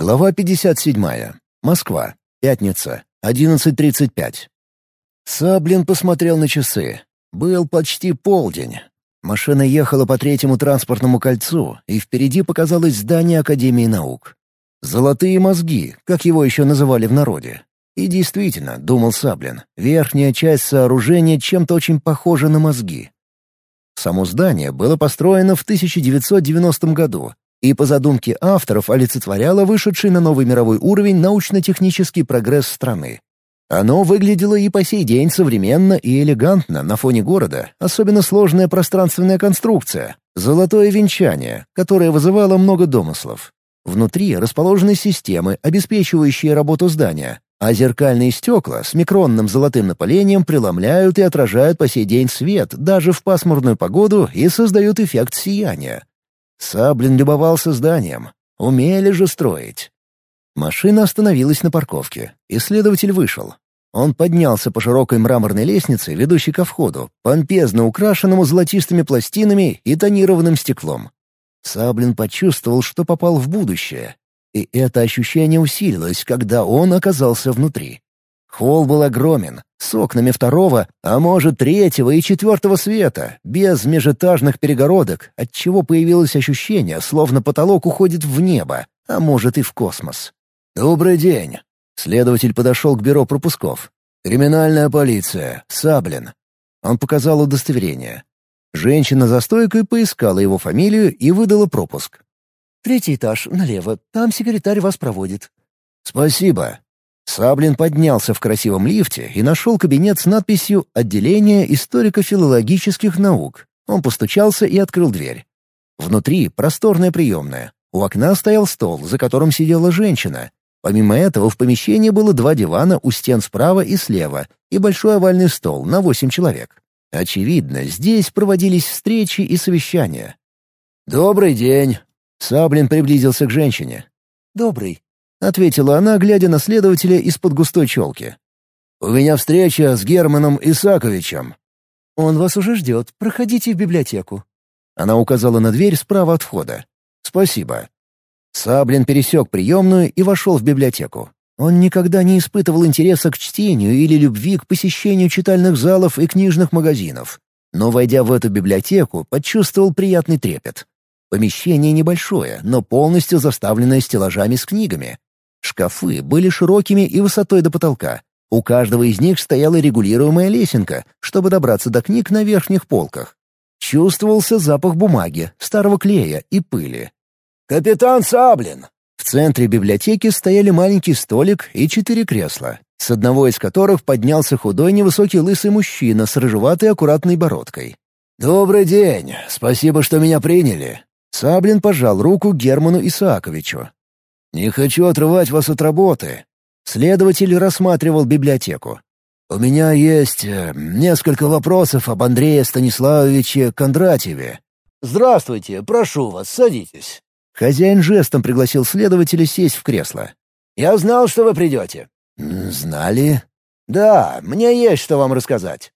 Глава 57. Москва. Пятница. 11.35. Саблин посмотрел на часы. Был почти полдень. Машина ехала по третьему транспортному кольцу, и впереди показалось здание Академии наук. «Золотые мозги», как его еще называли в народе. И действительно, думал Саблин, верхняя часть сооружения чем-то очень похожа на мозги. Само здание было построено в 1990 году и по задумке авторов олицетворяло вышедший на новый мировой уровень научно-технический прогресс страны. Оно выглядело и по сей день современно и элегантно на фоне города, особенно сложная пространственная конструкция, золотое венчание, которое вызывало много домыслов. Внутри расположены системы, обеспечивающие работу здания, а зеркальные стекла с микронным золотым напылением преломляют и отражают по сей день свет даже в пасмурную погоду и создают эффект сияния. Саблин любовался зданием. Умели же строить. Машина остановилась на парковке. Исследователь вышел. Он поднялся по широкой мраморной лестнице, ведущей ко входу, помпезно украшенному золотистыми пластинами и тонированным стеклом. Саблин почувствовал, что попал в будущее. И это ощущение усилилось, когда он оказался внутри. Холл был огромен, с окнами второго, а может третьего и четвертого света, без межэтажных перегородок, отчего появилось ощущение, словно потолок уходит в небо, а может и в космос. «Добрый день!» Следователь подошел к бюро пропусков. «Криминальная полиция. Саблин». Он показал удостоверение. Женщина за стойкой поискала его фамилию и выдала пропуск. «Третий этаж, налево. Там секретарь вас проводит». «Спасибо». Саблин поднялся в красивом лифте и нашел кабинет с надписью «Отделение историко-филологических наук». Он постучался и открыл дверь. Внутри просторная приемная. У окна стоял стол, за которым сидела женщина. Помимо этого в помещении было два дивана у стен справа и слева и большой овальный стол на восемь человек. Очевидно, здесь проводились встречи и совещания. «Добрый день!» Саблин приблизился к женщине. «Добрый», — ответила она, глядя на следователя из-под густой челки. «У меня встреча с Германом Исаковичем». «Он вас уже ждет. Проходите в библиотеку». Она указала на дверь справа от входа. «Спасибо». Саблин пересек приемную и вошел в библиотеку. Он никогда не испытывал интереса к чтению или любви к посещению читальных залов и книжных магазинов. Но, войдя в эту библиотеку, почувствовал приятный трепет. Помещение небольшое, но полностью заставленное стеллажами с книгами. Шкафы были широкими и высотой до потолка. У каждого из них стояла регулируемая лесенка, чтобы добраться до книг на верхних полках. Чувствовался запах бумаги, старого клея и пыли. «Капитан Саблин!» В центре библиотеки стояли маленький столик и четыре кресла, с одного из которых поднялся худой невысокий лысый мужчина с рыжеватой аккуратной бородкой. «Добрый день! Спасибо, что меня приняли!» Саблин пожал руку Герману Исааковичу. «Не хочу отрывать вас от работы». Следователь рассматривал библиотеку. «У меня есть э, несколько вопросов об Андрее Станиславовиче Кондратьеве». «Здравствуйте, прошу вас, садитесь». Хозяин жестом пригласил следователя сесть в кресло. «Я знал, что вы придете». «Знали?» «Да, мне есть что вам рассказать».